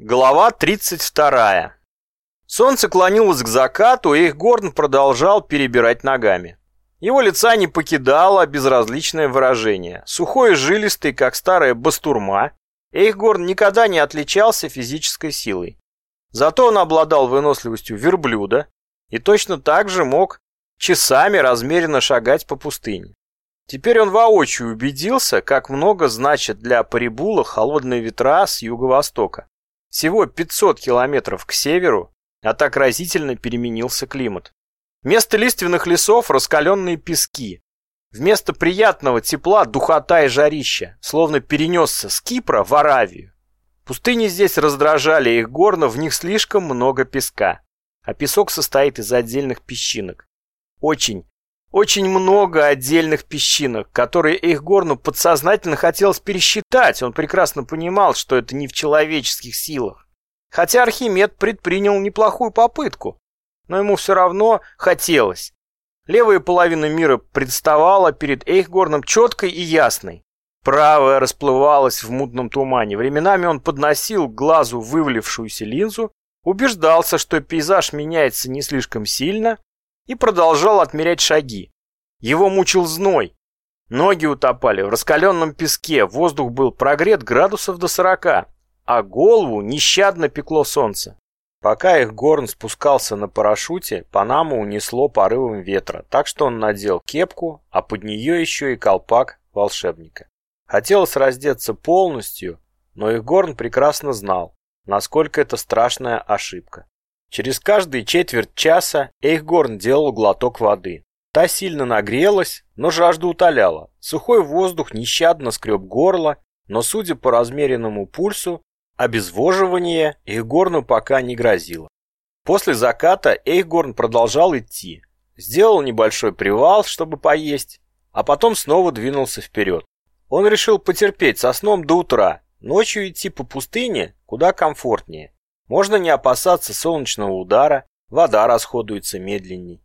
Глава 32. Солнце клонилось к закату, и Горн продолжал перебирать ногами. Его лица не покидало безразличное выражение. Сухой и жилистый, как старая бастурма, Эйхгорн никогда не отличался физической силой. Зато он обладал выносливостью верблюда и точно так же мог часами размеренно шагать по пустыне. Теперь он воочию убедился, как много значит для Парибула холодные ветра с юго-востока. Всего 500 километров к северу, а так разительно переменился климат. Вместо лиственных лесов раскаленные пески. Вместо приятного тепла духота и жарища, словно перенесся с Кипра в Аравию. Пустыни здесь раздражали их горно, в них слишком много песка. А песок состоит из отдельных песчинок. Очень, очень много отдельных песчинок, которые Эйхгорну подсознательно хотелось пересчитать. Он прекрасно понимал, что это не в человеческих силах. Хотя Архимед предпринял неплохую попытку, но ему все равно хотелось. Левая половина мира представала перед Эйхгорном четкой и ясной. Правая расплывалась в мутном тумане. Временами он подносил к глазу вывалившуюся линзу, убеждался, что пейзаж меняется не слишком сильно, и продолжал отмерять шаги. Его мучил зной. Ноги утопали в раскаленном песке, воздух был прогрет градусов до сорока, а голову нещадно пекло солнце. Пока их Горн спускался на парашюте, Панаму унесло порывом ветра, так что он надел кепку, а под нее еще и колпак волшебника. Хотелось раздеться полностью, но их Горн прекрасно знал, насколько это страшная ошибка. Через каждые четверть часа Эйхгорн делал глоток воды. Та сильно нагрелась, но жажду утоляла. Сухой воздух нещадно скреб горло, но, судя по размеренному пульсу, обезвоживание Эйхгорну пока не грозило. После заката Эйхгорн продолжал идти. Сделал небольшой привал, чтобы поесть, а потом снова двинулся вперед. Он решил потерпеть со сном до утра. Ночью идти по пустыне куда комфортнее. Можно не опасаться солнечного удара, вода расходуется медленней.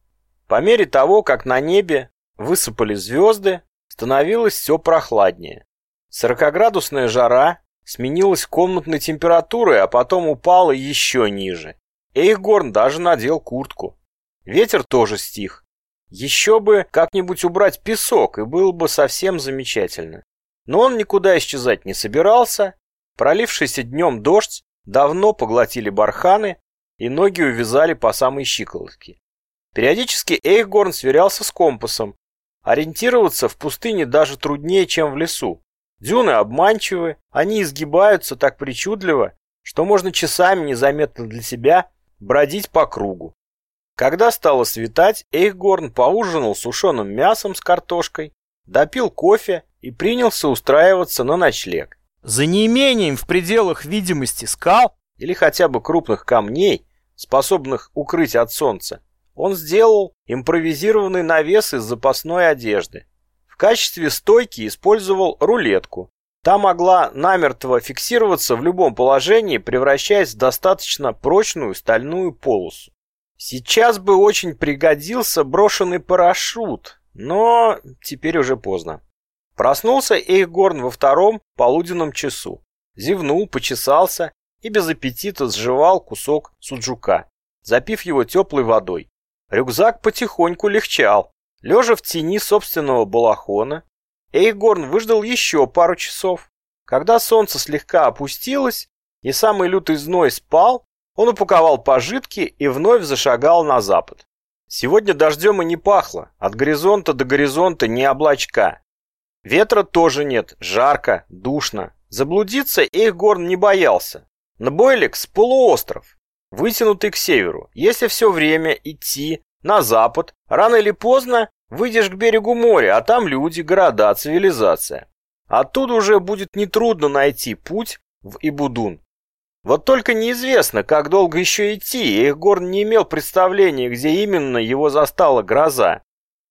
По мере того, как на небе высыпали звезды, становилось все прохладнее. Сорокоградусная жара сменилась комнатной температурой, а потом упала еще ниже. Эйхгорн даже надел куртку. Ветер тоже стих. Еще бы как-нибудь убрать песок, и было бы совсем замечательно. Но он никуда исчезать не собирался. Пролившийся днем дождь давно поглотили барханы, и ноги увязали по самой щиколотке. Периодически Эйхгорн сверялся с компасом. Ориентироваться в пустыне даже труднее, чем в лесу. Дюны обманчивы, они изгибаются так причудливо, что можно часами незаметно для себя бродить по кругу. Когда стало светать, Эйхгорн поужинал сушеным мясом с картошкой, допил кофе и принялся устраиваться на ночлег. За неимением в пределах видимости скал или хотя бы крупных камней, способных укрыть от солнца, он сделал импровизированный навес из запасной одежды. В качестве стойки использовал рулетку. Та могла намертво фиксироваться в любом положении, превращаясь в достаточно прочную стальную полосу. Сейчас бы очень пригодился брошенный парашют, но теперь уже поздно. Проснулся Эйхгорн во втором полуденном часу. Зевнул, почесался и без аппетита сживал кусок суджука, запив его теплой водой. Рюкзак потихоньку легчал. Лежа в тени собственного балахона, Эйхгорн выждал еще пару часов. Когда солнце слегка опустилось и самый лютый зной спал, он упаковал пожитки и вновь зашагал на запад. Сегодня дождем и не пахло, от горизонта до горизонта не облачка. Ветра тоже нет, жарко, душно. Заблудиться Эйхгорн не боялся. Набойликс – полуостров, вытянутый к северу. Если все время идти на запад, рано или поздно выйдешь к берегу моря, а там люди, города, цивилизация. Оттуда уже будет нетрудно найти путь в Ибудун. Вот только неизвестно, как долго еще идти, Эйхгорн не имел представления, где именно его застала гроза.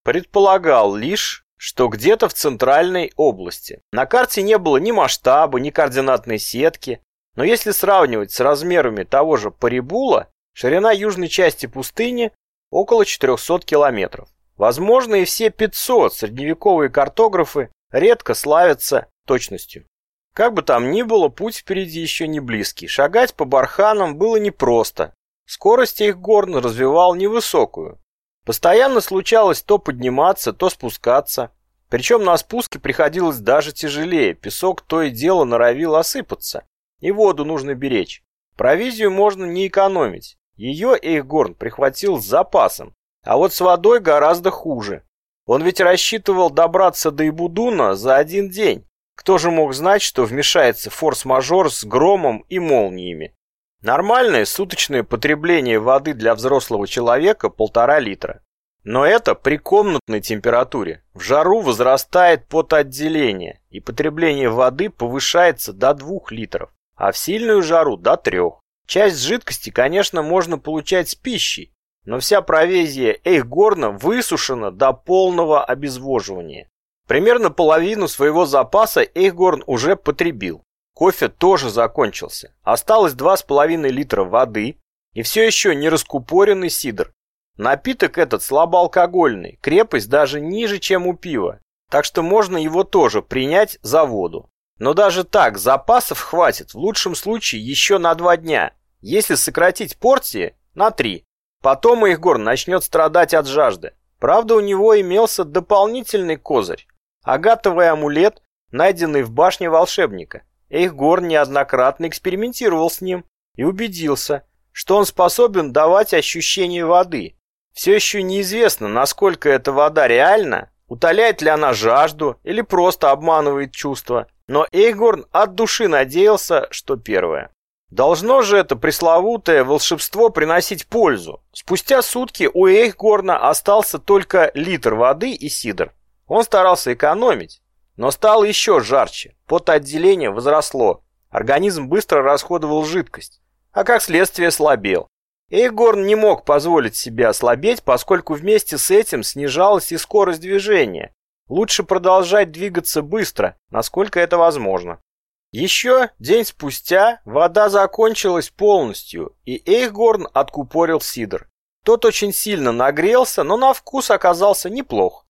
Предполагал лишь, что где-то в центральной области. На карте не было ни масштаба, ни координатной сетки, но если сравнивать с размерами того же Парибула, ширина южной части пустыни около 400 километров. Возможно и все 500 средневековые картографы редко славятся точностью. Как бы там ни было, путь впереди еще не близкий. Шагать по барханам было непросто. Скорость их горн развивал невысокую. Постоянно случалось то подниматься, то спускаться. Причем на спуске приходилось даже тяжелее. Песок то и дело норовил осыпаться. И воду нужно беречь. Провизию можно не экономить. Ее Эйхгорн прихватил с запасом. А вот с водой гораздо хуже. Он ведь рассчитывал добраться до Ибудуна за один день. Кто же мог знать, что вмешается форс-мажор с громом и молниями? Нормальное суточное потребление воды для взрослого человека полтора литра. Но это при комнатной температуре. В жару возрастает потоотделение, и потребление воды повышается до 2 литров, а в сильную жару до 3. Часть жидкости, конечно, можно получать с пищей, но вся провизия Эйхгорна высушена до полного обезвоживания. Примерно половину своего запаса Эйхгорн уже потребил. Кофе тоже закончился. Осталось 2,5 литра воды и все еще не раскупоренный сидр. Напиток этот слабоалкогольный, крепость даже ниже, чем у пива, так что можно его тоже принять за воду. Но даже так запасов хватит в лучшем случае еще на два дня, если сократить порции на три. Потом Ихгор начнет страдать от жажды. Правда, у него имелся дополнительный козырь. Агатовый амулет, найденный в башне волшебника. Эйхгор неоднократно экспериментировал с ним и убедился, что он способен давать ощущение воды. Все еще неизвестно, насколько эта вода реальна, утоляет ли она жажду или просто обманывает чувства, но Эйхгорн от души надеялся, что первое. Должно же это пресловутое волшебство приносить пользу. Спустя сутки у Эйхгорна остался только литр воды и сидр. Он старался экономить, но стало еще жарче. Потоотделение возросло. Организм быстро расходовал жидкость, а как следствие слабел. Эйхгорн не мог позволить себе ослабеть, поскольку вместе с этим снижалась и скорость движения. Лучше продолжать двигаться быстро, насколько это возможно. Еще день спустя вода закончилась полностью, и Эйхгорн откупорил сидр. Тот очень сильно нагрелся, но на вкус оказался неплох.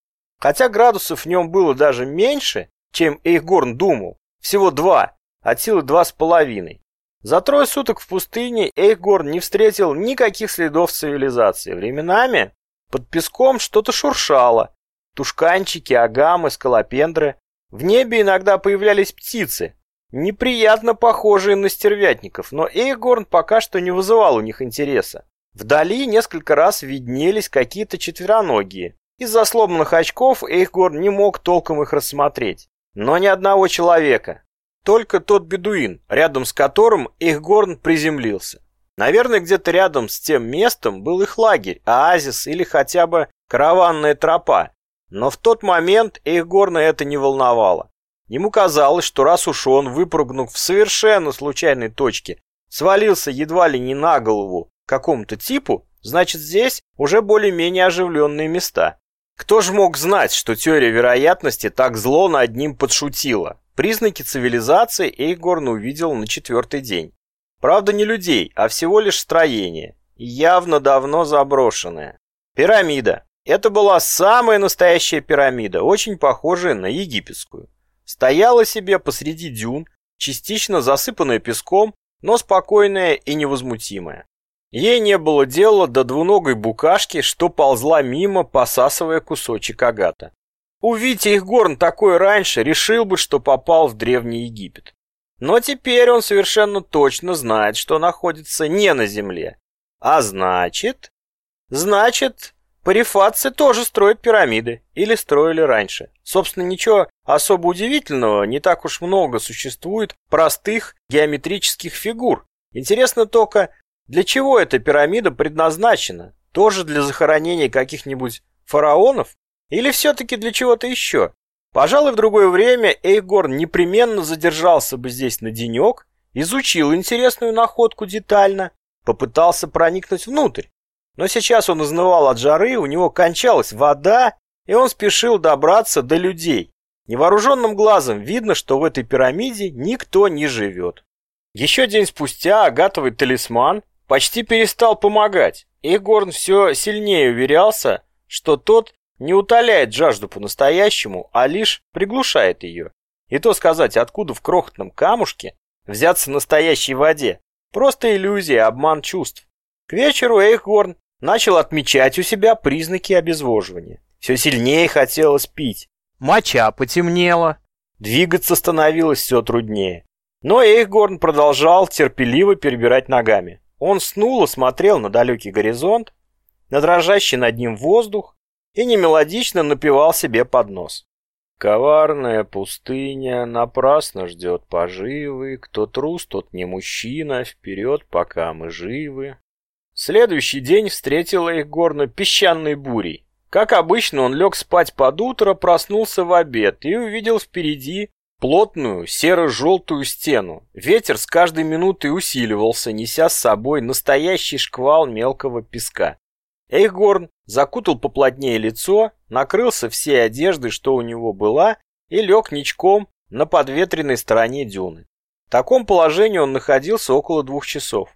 Хотя градусов в нем было даже меньше, чем Эйхгорн думал, всего два, от силы два с половиной. За трое суток в пустыне Эйхгорн не встретил никаких следов цивилизации. Временами под песком что-то шуршало. Тушканчики, агамы, скалопендры. В небе иногда появлялись птицы, неприятно похожие на стервятников, но Эйгорн пока что не вызывал у них интереса. Вдали несколько раз виднелись какие-то четвероногие. Из-за сломанных очков Эйхгорн не мог толком их рассмотреть. Но ни одного человека. Только тот бедуин, рядом с которым Эйхгорн приземлился. Наверное, где-то рядом с тем местом был их лагерь, оазис или хотя бы караванная тропа. Но в тот момент Эйхгорна это не волновало. Ему казалось, что раз уж он, выпрыгнув в совершенно случайной точке, свалился едва ли не на голову какому-то типу, значит здесь уже более-менее оживленные места. Кто же мог знать, что теория вероятности так зло над ним подшутила? Признаки цивилизации Эйгорн увидел на четвертый день. Правда, не людей, а всего лишь строение, явно давно заброшенное. Пирамида. Это была самая настоящая пирамида, очень похожая на египетскую стояла себе посреди дюн, частично засыпанная песком, но спокойная и невозмутимая. Ей не было дела до двуногой букашки, что ползла мимо, посасывая кусочек агата. Увидеть их горн такой раньше, решил бы, что попал в Древний Египет. Но теперь он совершенно точно знает, что находится не на земле. А значит... Значит, Парифатцы тоже строят пирамиды, или строили раньше. Собственно, ничего особо удивительного, не так уж много существует простых геометрических фигур. Интересно только, для чего эта пирамида предназначена? Тоже для захоронения каких-нибудь фараонов? Или все-таки для чего-то еще? Пожалуй, в другое время Эйгорн непременно задержался бы здесь на денек, изучил интересную находку детально, попытался проникнуть внутрь. Но сейчас он изнывал от жары, у него кончалась вода, и он спешил добраться до людей. Невооруженным глазом видно, что в этой пирамиде никто не живет. Еще день спустя агатовый талисман почти перестал помогать. Егорн все сильнее уверялся, что тот не утоляет жажду по-настоящему, а лишь приглушает ее. И то сказать, откуда в крохотном камушке взяться настоящей воде. Просто иллюзия, обман чувств. К вечеру Эйхгорн начал отмечать у себя признаки обезвоживания. Все сильнее хотелось пить. Моча потемнела. Двигаться становилось все труднее. Но Эйхгорн продолжал терпеливо перебирать ногами. Он снул и смотрел на далекий горизонт, на дрожащий над ним воздух и немелодично напевал себе под нос. Коварная пустыня напрасно ждет поживы, кто трус, тот не мужчина, вперед, пока мы живы. Следующий день встретила их горно песчаной бурей. Как обычно, он лег спать под утро, проснулся в обед и увидел впереди плотную серо-желтую стену. Ветер с каждой минутой усиливался, неся с собой настоящий шквал мелкого песка. Эйхгорн закутал поплотнее лицо, накрылся всей одеждой, что у него была, и лег ничком на подветренной стороне дюны. В таком положении он находился около двух часов,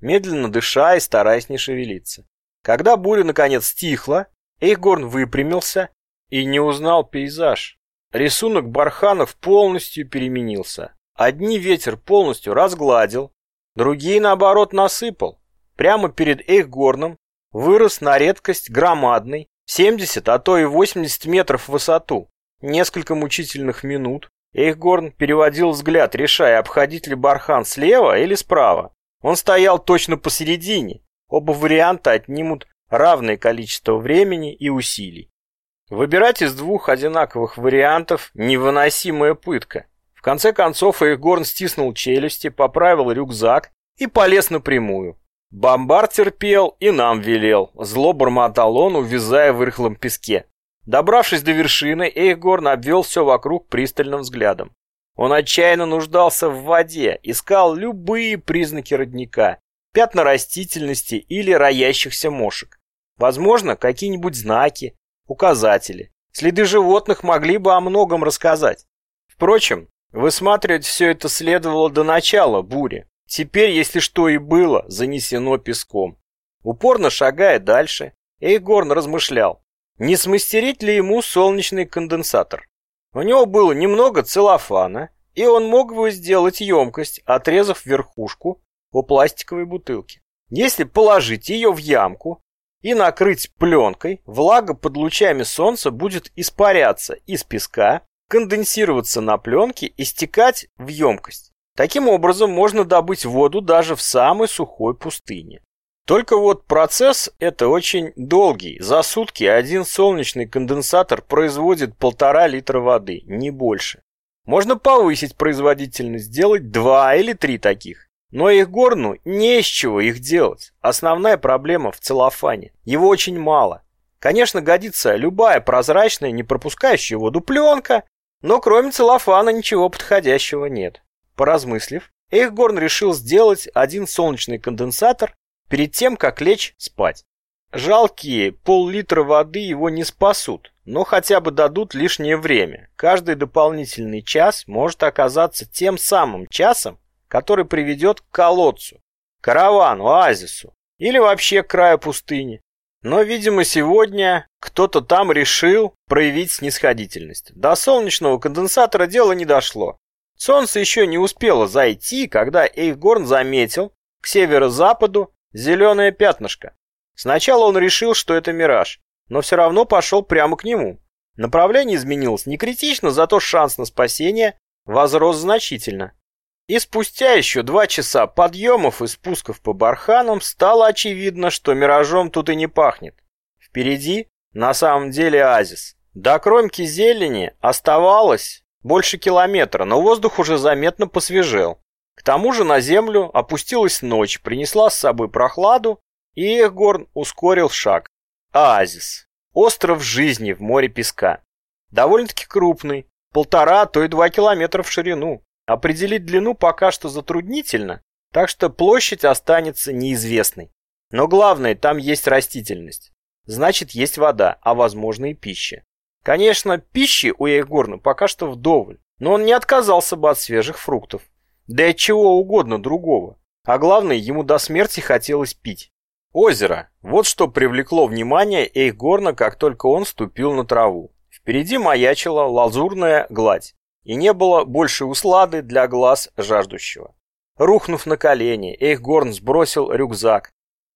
медленно дыша и стараясь не шевелиться. Когда буря наконец стихла, Эйхгорн выпрямился и не узнал пейзаж. Рисунок барханов полностью переменился. Одни ветер полностью разгладил, другие, наоборот, насыпал. Прямо перед Эйхгорном вырос на редкость громадный, 70, а то и 80 метров в высоту. Несколько мучительных минут Эйхгорн переводил взгляд, решая, обходить ли бархан слева или справа. Он стоял точно посередине. Оба варианта отнимут равное количество времени и усилий. Выбирать из двух одинаковых вариантов – невыносимая пытка. В конце концов Эйхгорн стиснул челюсти, поправил рюкзак и полез напрямую. Бомбар терпел и нам велел, зло бормотал он, увязая в рыхлом песке. Добравшись до вершины, Эйхгорн обвел все вокруг пристальным взглядом. Он отчаянно нуждался в воде, искал любые признаки родника, пятна растительности или роящихся мошек. Возможно, какие-нибудь знаки, указатели. Следы животных могли бы о многом рассказать. Впрочем, высматривать все это следовало до начала бури. Теперь, если что и было, занесено песком. Упорно шагая дальше, Эйгорн размышлял, не смастерить ли ему солнечный конденсатор. У него было немного целлофана, и он мог бы сделать емкость, отрезав верхушку у пластиковой бутылки. Если положить ее в ямку и накрыть пленкой, влага под лучами солнца будет испаряться из песка, конденсироваться на пленке и стекать в емкость. Таким образом, можно добыть воду даже в самой сухой пустыне. Только вот процесс это очень долгий. За сутки один солнечный конденсатор производит полтора литра воды, не больше. Можно повысить производительность, сделать два или три таких. Но их горну не из чего их делать. Основная проблема в целлофане. Его очень мало. Конечно, годится любая прозрачная, не пропускающая воду пленка, но кроме целлофана ничего подходящего нет. Поразмыслив, Эйхгорн решил сделать один солнечный конденсатор перед тем, как лечь спать. Жалкие пол-литра воды его не спасут, но хотя бы дадут лишнее время. Каждый дополнительный час может оказаться тем самым часом, который приведет к колодцу, каравану, оазису или вообще к краю пустыни. Но, видимо, сегодня кто-то там решил проявить снисходительность. До солнечного конденсатора дело не дошло. Солнце еще не успело зайти, когда Эйхгорн заметил к северо-западу зеленое пятнышко. Сначала он решил, что это мираж, но все равно пошел прямо к нему. Направление изменилось не критично, зато шанс на спасение возрос значительно. И спустя еще два часа подъемов и спусков по барханам стало очевидно, что миражом тут и не пахнет. Впереди на самом деле оазис. До кромки зелени оставалось больше километра, но воздух уже заметно посвежел. К тому же на землю опустилась ночь, принесла с собой прохладу, и Эхгорн ускорил шаг. Оазис. Остров жизни в море песка. Довольно-таки крупный, полтора, то и два километра в ширину. Определить длину пока что затруднительно, так что площадь останется неизвестной. Но главное, там есть растительность. Значит, есть вода, а возможно и пища. Конечно, пищи у Егорна пока что вдоволь, но он не отказался бы от свежих фруктов. Да и от чего угодно другого. А главное, ему до смерти хотелось пить. Озеро. Вот что привлекло внимание Эйхгорна, как только он ступил на траву. Впереди маячила лазурная гладь. И не было больше услады для глаз жаждущего. Рухнув на колени, Эйхгорн сбросил рюкзак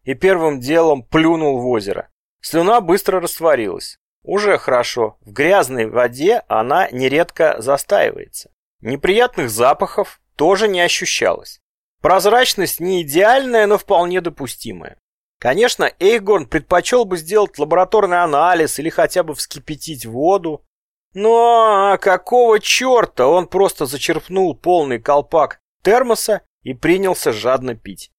и первым делом плюнул в озеро. Слюна быстро растворилась. Уже хорошо, в грязной воде она нередко застаивается. Неприятных запахов тоже не ощущалось. Прозрачность не идеальная, но вполне допустимая. Конечно, Эйгорн предпочел бы сделать лабораторный анализ или хотя бы вскипятить воду. Но какого черта он просто зачерпнул полный колпак термоса и принялся жадно пить.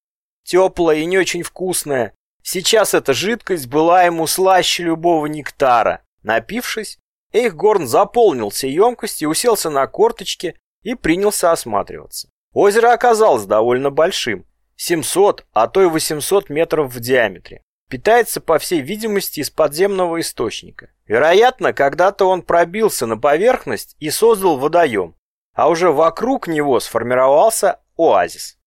Теплая и не очень вкусная. Сейчас эта жидкость была ему слаще любого нектара. Напившись, Эйхгорн заполнился емкость и уселся на корточки и принялся осматриваться. Озеро оказалось довольно большим, 700, а то и 800 метров в диаметре. Питается, по всей видимости, из подземного источника. Вероятно, когда-то он пробился на поверхность и создал водоем, а уже вокруг него сформировался оазис.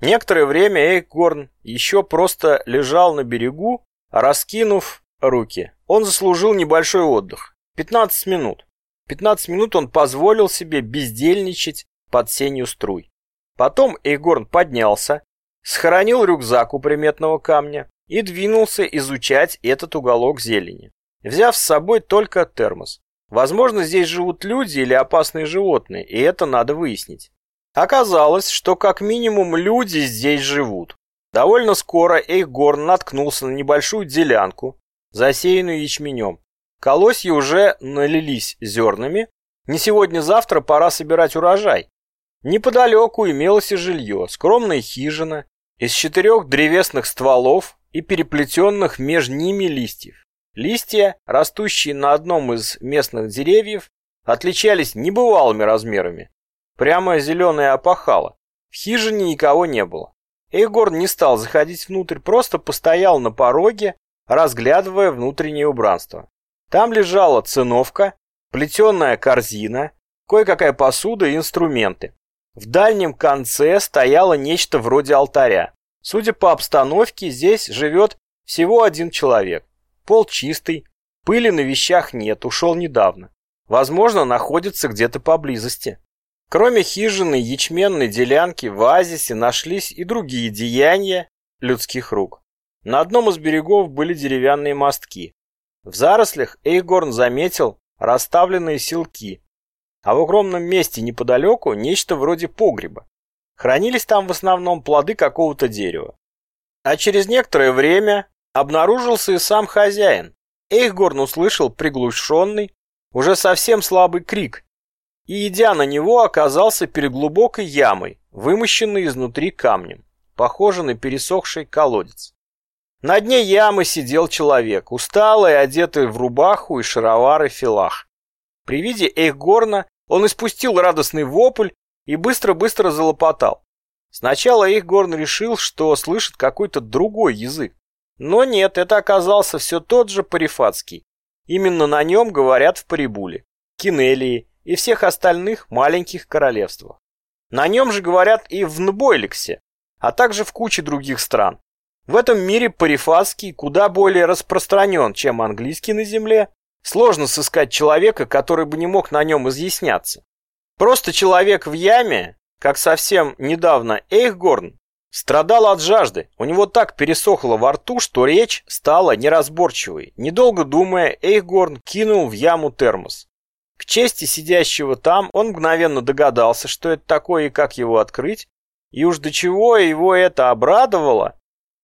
Некоторое время Эйкгорн еще просто лежал на берегу, раскинув руки. Он заслужил небольшой отдых. 15 минут. 15 минут он позволил себе бездельничать под сенью струй. Потом Эйгорн поднялся, схоронил рюкзак у приметного камня и двинулся изучать этот уголок зелени, взяв с собой только термос. Возможно, здесь живут люди или опасные животные, и это надо выяснить. Оказалось, что как минимум люди здесь живут. Довольно скоро Эйгорн наткнулся на небольшую делянку, засеянную ячменем. Колосья уже налились зернами. Не сегодня-завтра пора собирать урожай. Неподалеку имелось и жилье, скромная хижина, из четырех древесных стволов и переплетенных между ними листьев. Листья, растущие на одном из местных деревьев, отличались небывалыми размерами. Прямо зеленое опахало. В хижине никого не было. Егор не стал заходить внутрь, просто постоял на пороге, разглядывая внутреннее убранство. Там лежала циновка, плетеная корзина, кое-какая посуда и инструменты. В дальнем конце стояло нечто вроде алтаря. Судя по обстановке, здесь живет всего один человек. Пол чистый, пыли на вещах нет, ушел недавно. Возможно, находится где-то поблизости. Кроме хижины ячменной делянки в оазисе нашлись и другие деяния людских рук. На одном из берегов были деревянные мостки. В зарослях Эйгорн заметил расставленные силки, а в огромном месте неподалеку нечто вроде погреба. Хранились там в основном плоды какого-то дерева. А через некоторое время обнаружился и сам хозяин. Эйхгорн услышал приглушенный, уже совсем слабый крик и, идя на него, оказался перед глубокой ямой, вымощенной изнутри камнем, похожей на пересохший колодец. На дне ямы сидел человек, усталый, одетый в рубаху и шаровары филах. При виде Эйхгорна он испустил радостный вопль и быстро-быстро залопотал. Сначала Эйхгорн решил, что слышит какой-то другой язык. Но нет, это оказался все тот же парифатский. Именно на нем говорят в Парибуле, Кинелии и всех остальных маленьких королевствах. На нем же говорят и в Нбойликсе, а также в куче других стран. В этом мире парифатский куда более распространен, чем английский на земле. Сложно сыскать человека, который бы не мог на нем изъясняться. Просто человек в яме, как совсем недавно Эйхгорн, страдал от жажды. У него так пересохло во рту, что речь стала неразборчивой. Недолго думая, Эйхгорн кинул в яму термос. К чести сидящего там, он мгновенно догадался, что это такое и как его открыть, и уж до чего его это обрадовало.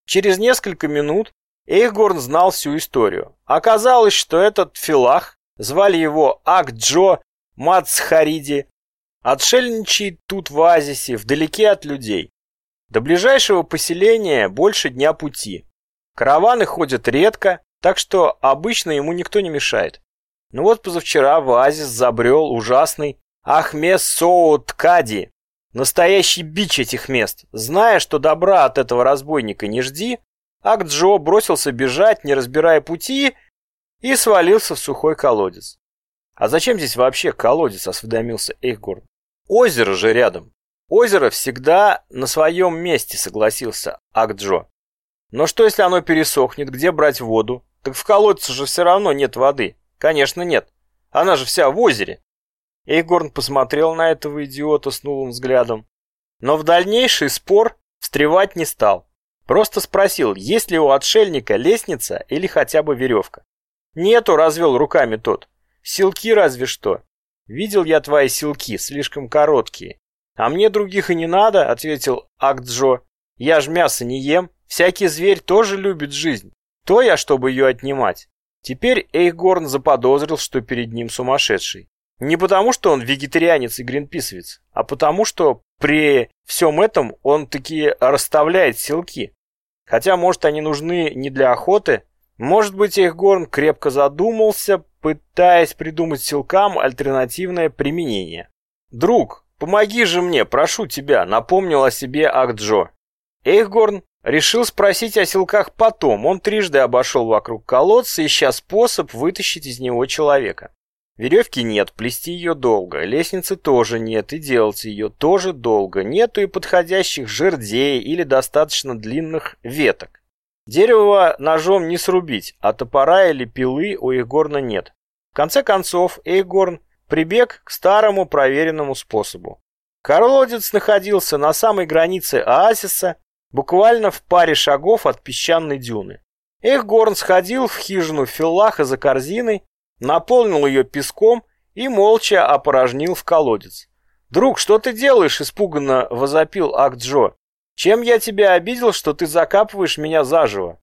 Через несколько минут Эйхгорн знал всю историю. Оказалось, что этот филах, звали его Акджо Мацхариди, отшельничает тут в оазисе, вдалеке от людей. До ближайшего поселения больше дня пути. Караваны ходят редко, так что обычно ему никто не мешает. Ну вот позавчера в оазис забрел ужасный Ахмес Соуткади, настоящий бич этих мест. Зная, что добра от этого разбойника не жди, Акджо бросился бежать, не разбирая пути, и свалился в сухой колодец. А зачем здесь вообще колодец, осведомился Эйхгорн. Озеро же рядом. Озеро всегда на своем месте, согласился Акджо. Но что если оно пересохнет, где брать воду? Так в колодце же все равно нет воды. Конечно, нет. Она же вся в озере. Эйгорн посмотрел на этого идиота с новым взглядом, но в дальнейший спор встревать не стал. Просто спросил, есть ли у отшельника лестница или хотя бы веревка. «Нету», — развел руками тот. «Силки разве что». «Видел я твои силки, слишком короткие». «А мне других и не надо», — ответил Акджо. «Я ж мясо не ем. Всякий зверь тоже любит жизнь. То я, чтобы ее отнимать». Теперь Эйгорн заподозрил, что перед ним сумасшедший. Не потому, что он вегетарианец и гринписовец, а потому, что при всем этом он таки расставляет силки. Хотя, может, они нужны не для охоты, может быть, Эйхгорн крепко задумался, пытаясь придумать силкам альтернативное применение. «Друг, помоги же мне, прошу тебя», — напомнил о себе Акджо. Эйхгорн решил спросить о силках потом. Он трижды обошел вокруг колодца, ища способ вытащить из него человека. Веревки нет, плести ее долго, лестницы тоже нет, и делать ее тоже долго. Нету и подходящих жердей или достаточно длинных веток. Дерево ножом не срубить, а топора или пилы у Егорна нет. В конце концов, Эйгорн прибег к старому проверенному способу. Колодец находился на самой границе оазиса, буквально в паре шагов от песчаной дюны. Эйхгорн сходил в хижину Филлаха за корзиной, наполнил ее песком и молча опорожнил в колодец. «Друг, что ты делаешь?» – испуганно возопил Акджо. Чем я тебя обидел, что ты закапываешь меня заживо?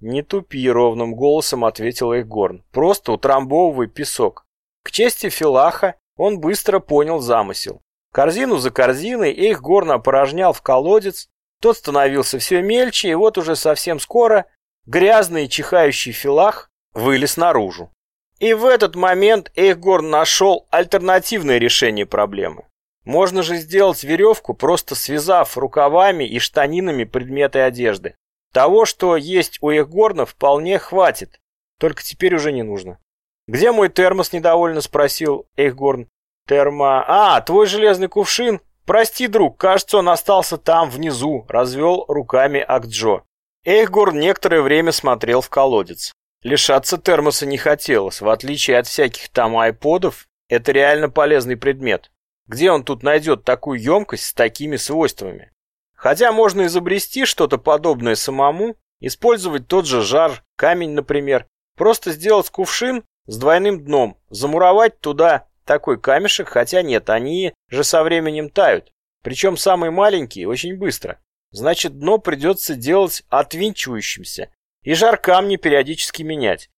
Не тупи, ровным голосом ответил Эйгорн. Просто утрамбовывай песок. К чести Филаха он быстро понял замысел. Корзину за корзиной Эйхгорн опорожнял в колодец, тот становился все мельче, и вот уже совсем скоро грязный чихающий Филах вылез наружу. И в этот момент Эйхгорн нашел альтернативное решение проблемы. Можно же сделать веревку, просто связав рукавами и штанинами предметы одежды. Того, что есть у Егорна, вполне хватит. Только теперь уже не нужно. «Где мой термос?» – недовольно спросил Эйхгорн. «Термо... А, твой железный кувшин? Прости, друг, кажется, он остался там, внизу», – развел руками Акджо. Эйхгорн некоторое время смотрел в колодец. Лишаться термоса не хотелось. В отличие от всяких там айподов, это реально полезный предмет. Где он тут найдет такую емкость с такими свойствами? Хотя можно изобрести что-то подобное самому, использовать тот же жар, камень, например, просто сделать кувшин с двойным дном, замуровать туда такой камешек, хотя нет, они же со временем тают. Причем самые маленькие очень быстро. Значит, дно придется делать отвинчивающимся и жар камни периодически менять.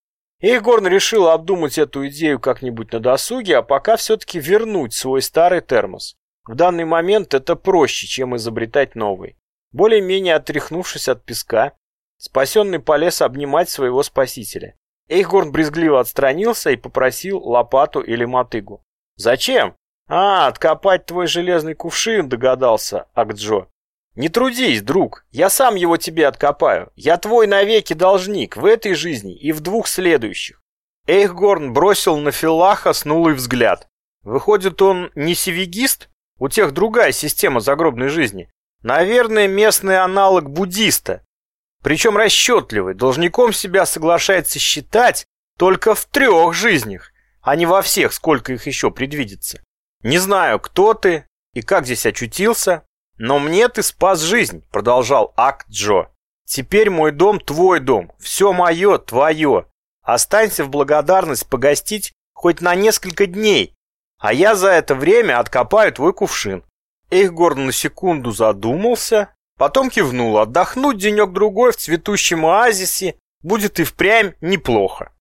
Эйгорн решил обдумать эту идею как-нибудь на досуге, а пока все-таки вернуть свой старый термос. В данный момент это проще, чем изобретать новый. Более-менее отряхнувшись от песка, спасенный полез обнимать своего спасителя. Эйхгорн брезгливо отстранился и попросил лопату или мотыгу. «Зачем?» «А, откопать твой железный кувшин», — догадался Акджо. Не трудись, друг, я сам его тебе откопаю. Я твой навеки должник в этой жизни и в двух следующих. Эйхгорн бросил на Филаха снулый взгляд. Выходит, он не севигист? У тех другая система загробной жизни. Наверное, местный аналог буддиста. Причем расчетливый, должником себя соглашается считать только в трех жизнях, а не во всех, сколько их еще предвидится. Не знаю, кто ты и как здесь очутился, «Но мне ты спас жизнь», — продолжал Ак Джо. «Теперь мой дом твой дом, все мое твое. Останься в благодарность погостить хоть на несколько дней, а я за это время откопаю твой кувшин». Эйхгорн на секунду задумался, потом кивнул. Отдохнуть денек-другой в цветущем оазисе будет и впрямь неплохо.